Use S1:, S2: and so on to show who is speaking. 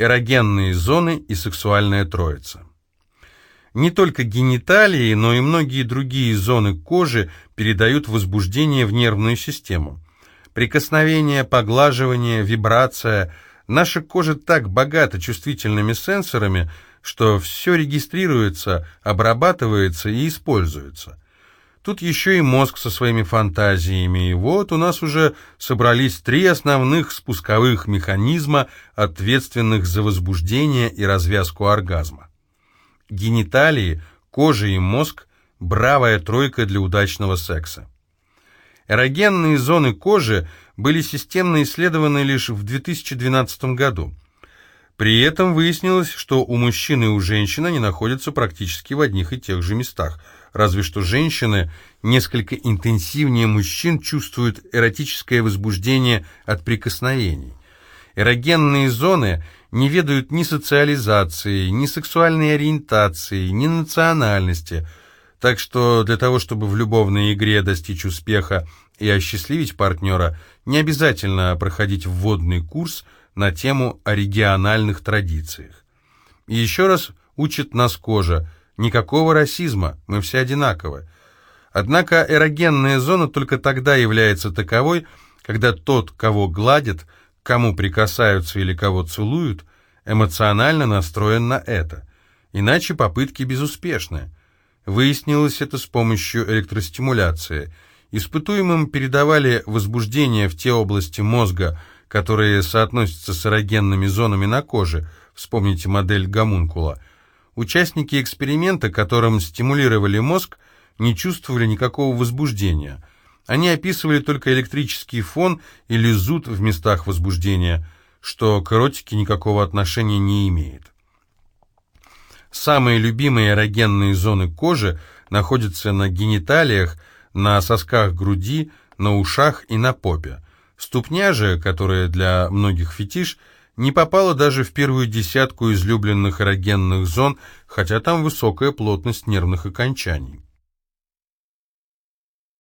S1: эрогенные зоны и сексуальная троица. Не только гениталии, но и многие другие зоны кожи передают возбуждение в нервную систему. Прикосновение, поглаживание, вибрация. Наша кожа так богата чувствительными сенсорами, что все регистрируется, обрабатывается и используется. Тут еще и мозг со своими фантазиями, и вот у нас уже собрались три основных спусковых механизма, ответственных за возбуждение и развязку оргазма. Гениталии, кожа и мозг – бравая тройка для удачного секса. Эрогенные зоны кожи были системно исследованы лишь в 2012 году. При этом выяснилось, что у мужчин и у женщин они находятся практически в одних и тех же местах – разве что женщины несколько интенсивнее мужчин чувствуют эротическое возбуждение от прикосновений. Эрогенные зоны не ведают ни социализации, ни сексуальной ориентации, ни национальности, так что для того, чтобы в любовной игре достичь успеха и осчастливить партнера, не обязательно проходить вводный курс на тему о региональных традициях. И еще раз учит нас кожа – Никакого расизма, мы все одинаковы. Однако эрогенная зона только тогда является таковой, когда тот, кого гладят, кому прикасаются или кого целуют, эмоционально настроен на это. Иначе попытки безуспешны. Выяснилось это с помощью электростимуляции. Испытуемым передавали возбуждение в те области мозга, которые соотносятся с эрогенными зонами на коже, вспомните модель гомункула – Участники эксперимента, которым стимулировали мозг, не чувствовали никакого возбуждения. Они описывали только электрический фон или зуд в местах возбуждения, что к эротике никакого отношения не имеет. Самые любимые эрогенные зоны кожи находятся на гениталиях, на сосках груди, на ушах и на попе. Ступня же, которая для многих фетиш – не попала даже в первую десятку излюбленных эрогенных зон, хотя там высокая плотность нервных окончаний.